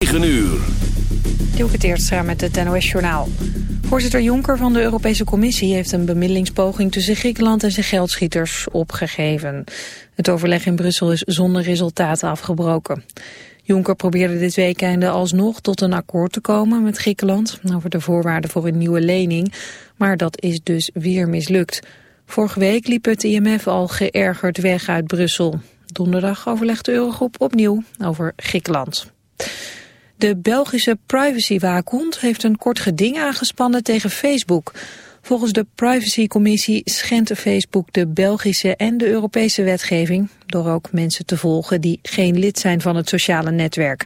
9 uur. Het eerst met het NOS-journaal. Voorzitter Jonker van de Europese Commissie heeft een bemiddelingspoging tussen Griekenland en zijn geldschieters opgegeven. Het overleg in Brussel is zonder resultaten afgebroken. Jonker probeerde dit weekende alsnog tot een akkoord te komen met Griekenland over de voorwaarden voor een nieuwe lening, maar dat is dus weer mislukt. Vorige week liep het IMF al geërgerd weg uit Brussel. Donderdag overlegt de Eurogroep opnieuw over Griekenland. De Belgische privacywaakhond heeft een kort geding aangespannen tegen Facebook. Volgens de privacycommissie schendt Facebook de Belgische en de Europese wetgeving... door ook mensen te volgen die geen lid zijn van het sociale netwerk.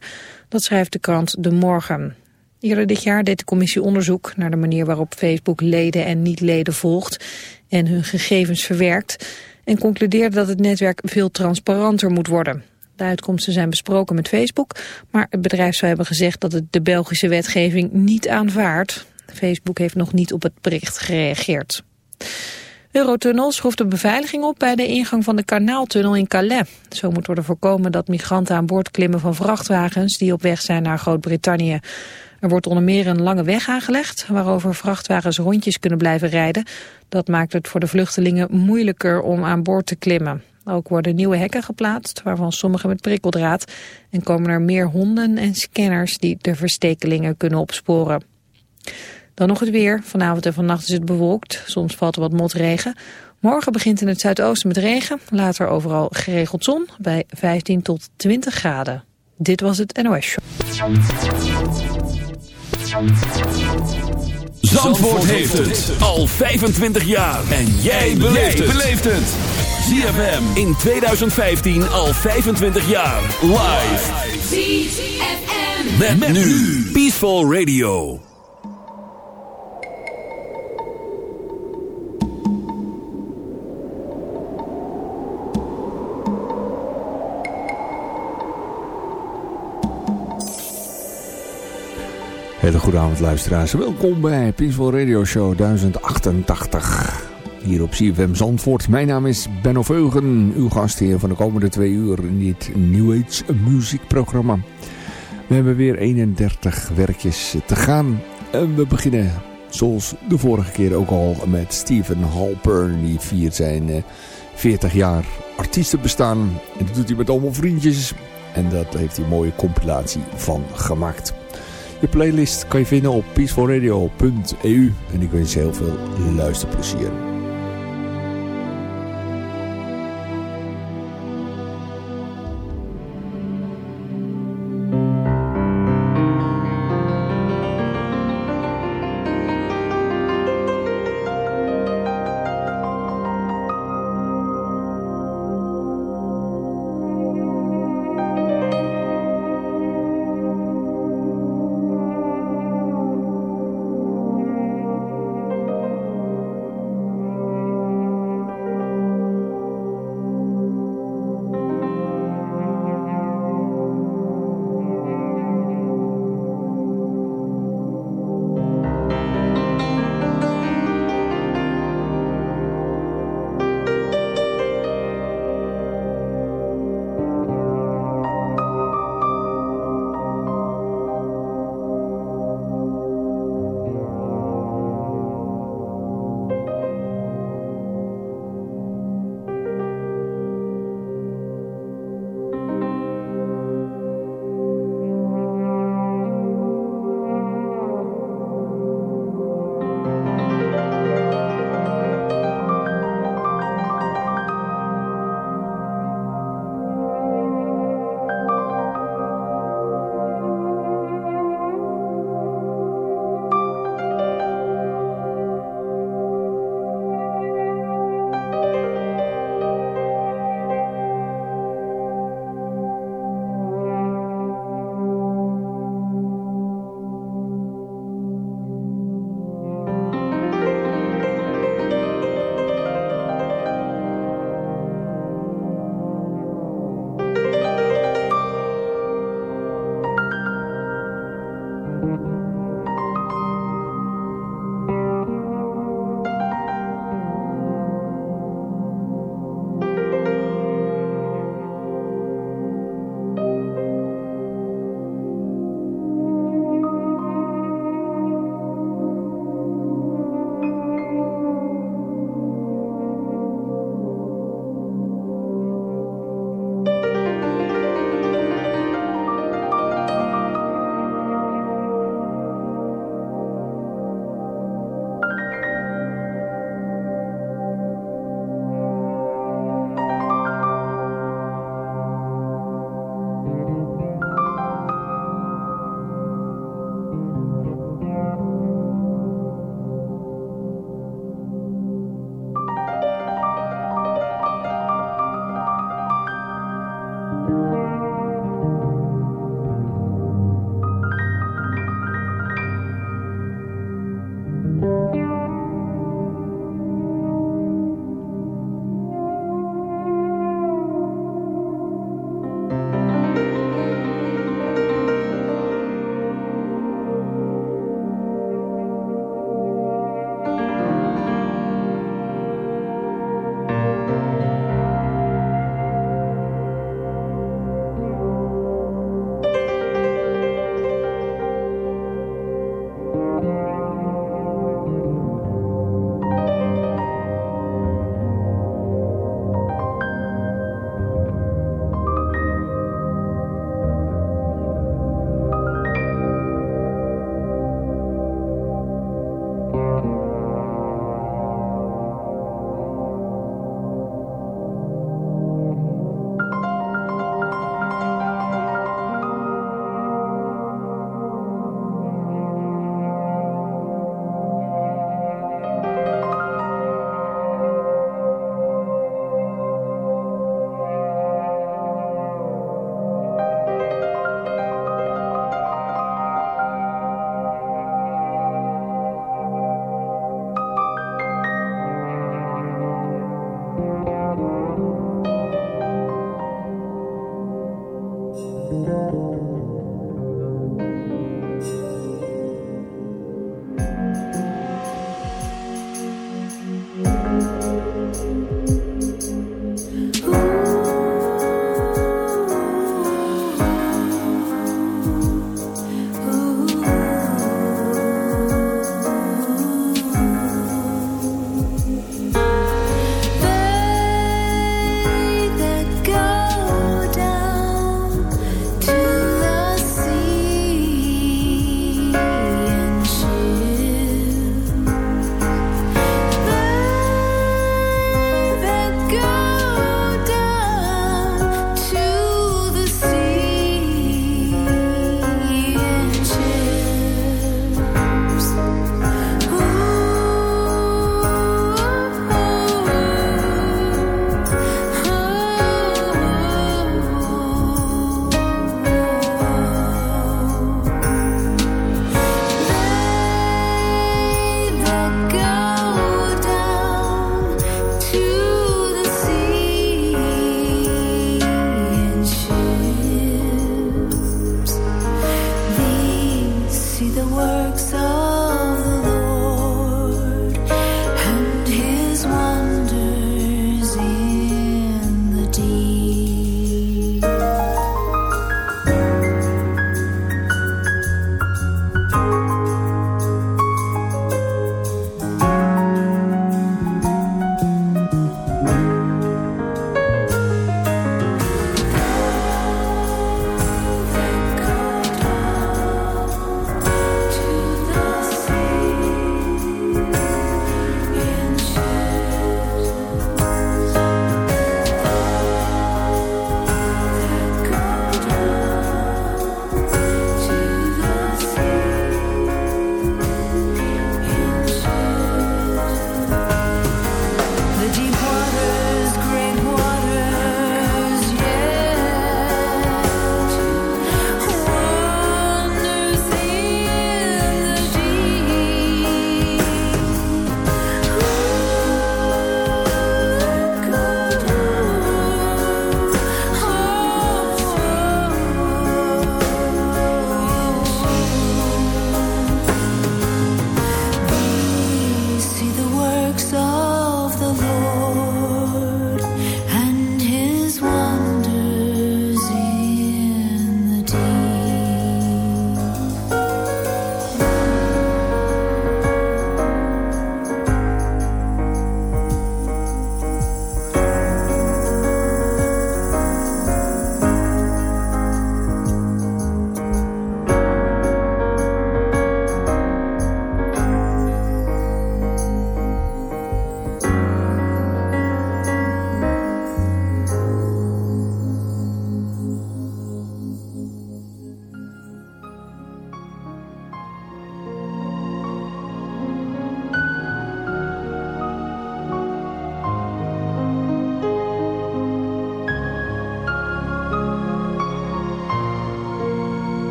Dat schrijft de krant De Morgen. Eerder dit jaar deed de commissie onderzoek naar de manier waarop Facebook leden en niet-leden volgt... en hun gegevens verwerkt... en concludeerde dat het netwerk veel transparanter moet worden. De uitkomsten zijn besproken met Facebook, maar het bedrijf zou hebben gezegd dat het de Belgische wetgeving niet aanvaardt. Facebook heeft nog niet op het bericht gereageerd. Eurotunnel schroeft de beveiliging op bij de ingang van de kanaaltunnel in Calais. Zo moet worden voorkomen dat migranten aan boord klimmen van vrachtwagens die op weg zijn naar Groot-Brittannië. Er wordt onder meer een lange weg aangelegd waarover vrachtwagens rondjes kunnen blijven rijden. Dat maakt het voor de vluchtelingen moeilijker om aan boord te klimmen. Ook worden nieuwe hekken geplaatst, waarvan sommige met prikkeldraad. En komen er meer honden en scanners die de verstekelingen kunnen opsporen. Dan nog het weer. Vanavond en vannacht is het bewolkt. Soms valt er wat motregen. Morgen begint in het zuidoosten met regen. Later overal geregeld zon bij 15 tot 20 graden. Dit was het NOS Show. Zandvoort heeft het al 25 jaar. En jij beleeft het. ZFM in 2015 al 25 jaar. Live. ZFM. Met, met nu. Peaceful Radio. Hele goede avond luisteraars. Welkom bij Peaceful Radio Show 1088 hier op CFM Zandvoort. Mijn naam is Benno Veugen, uw gastheer van de komende twee uur in dit New Age muziekprogramma. We hebben weer 31 werkjes te gaan en we beginnen zoals de vorige keer ook al met Steven Halpern. Die viert zijn 40 eh, jaar artiestenbestaan en dat doet hij met allemaal vriendjes. En dat heeft hij een mooie compilatie van gemaakt. Je playlist kan je vinden op peacefulradio.eu en ik wens je heel veel luisterplezier.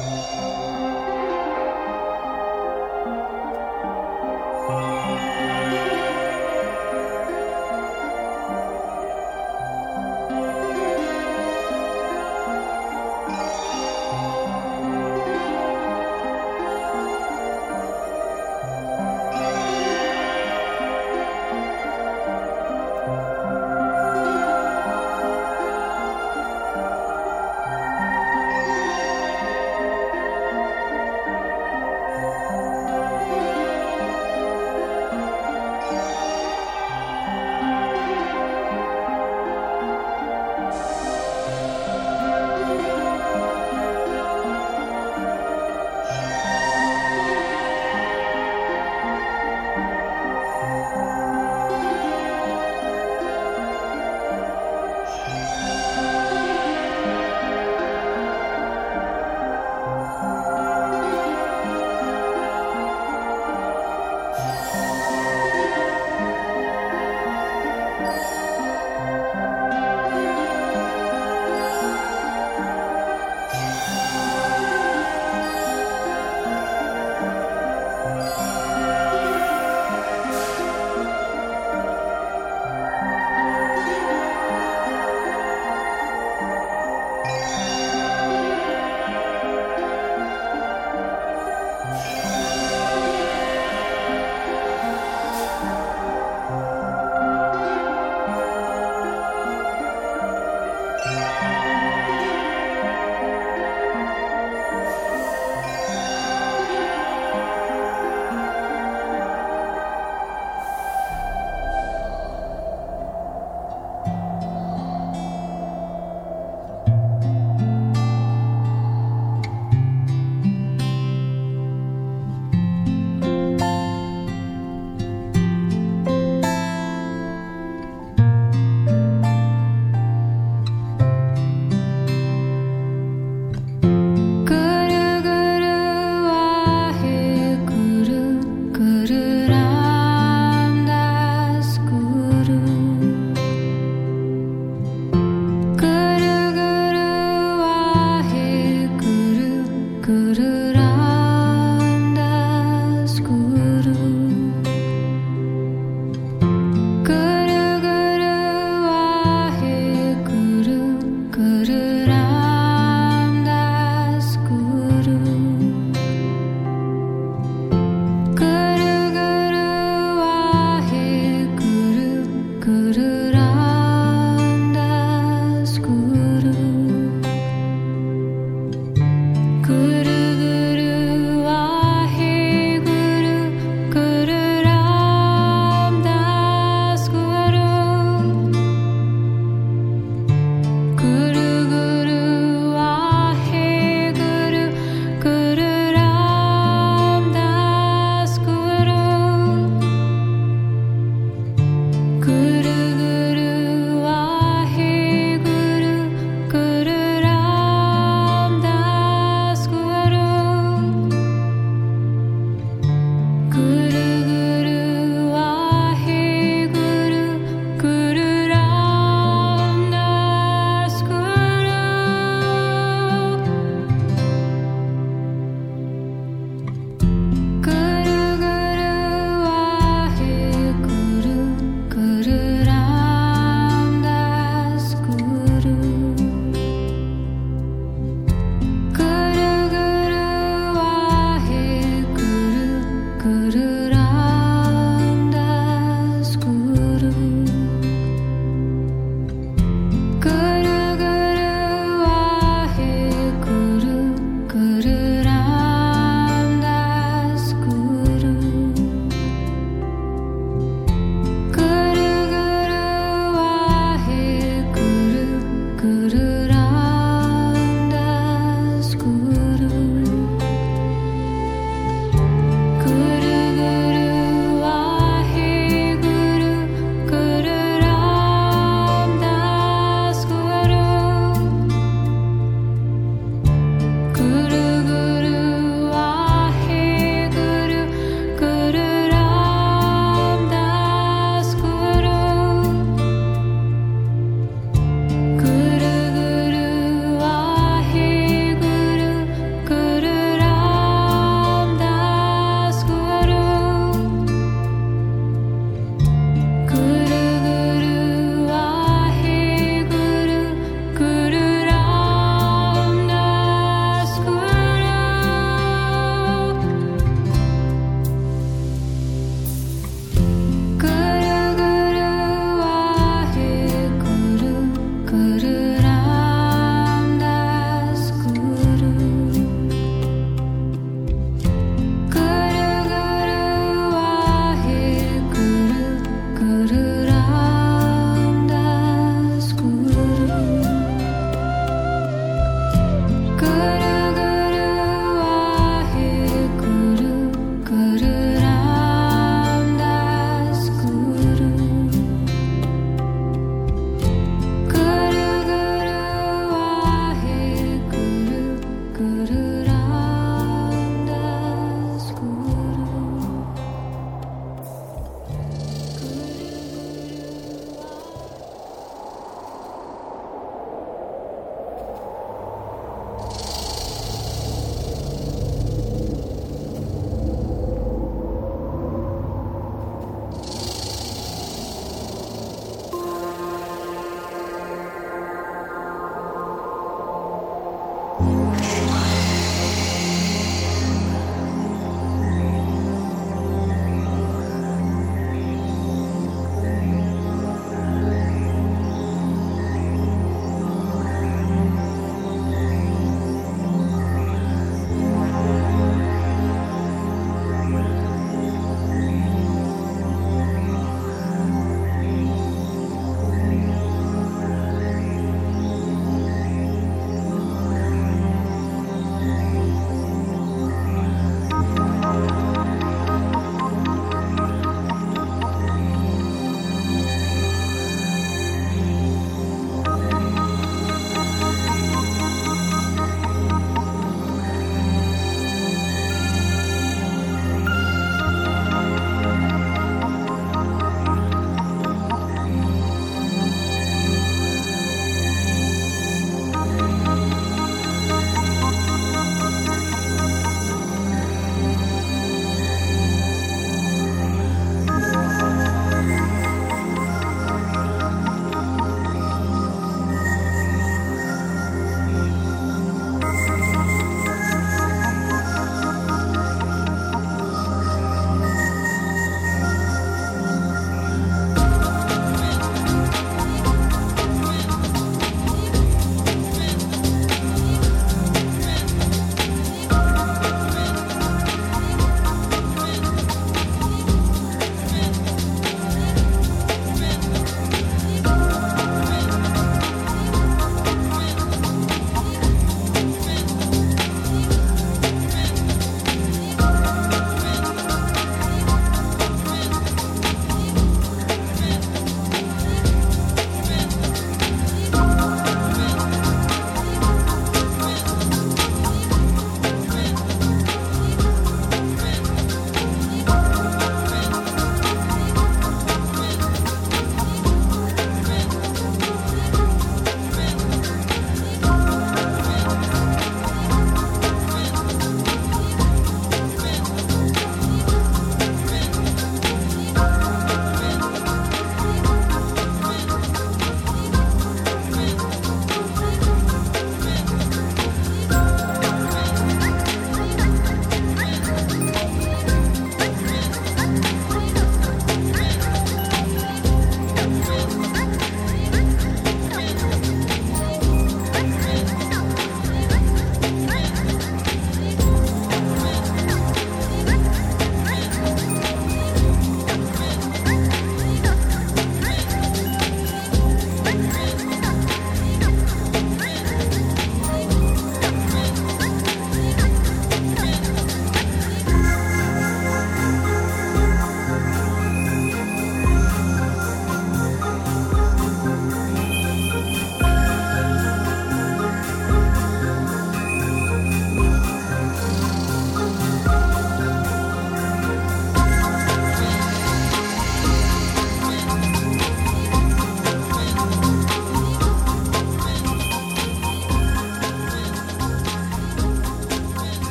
Música